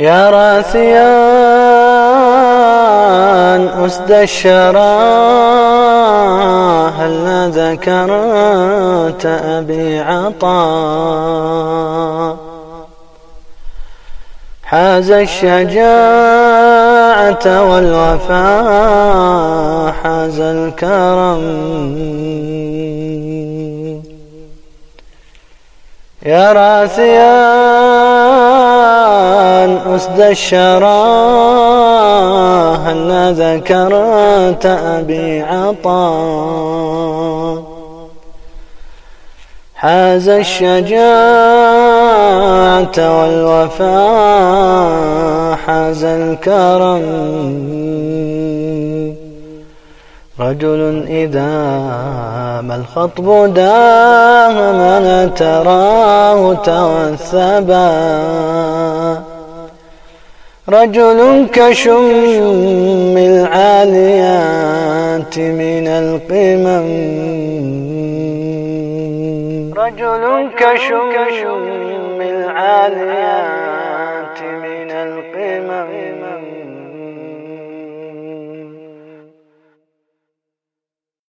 يا راسيان أسد الشرى هل ذكرت أبي عطا؟ حاز الشجاعة والوفاء حاز الكرم. يا راسيان أسد الشرى هل ذكرت أبي عطا حاز الشجاعة والوفاء حاز الكرم. رجل إذا ما الخطب داهما تراه توثبا. رجل كشم العاليات من القمم. رجل كشم العاليات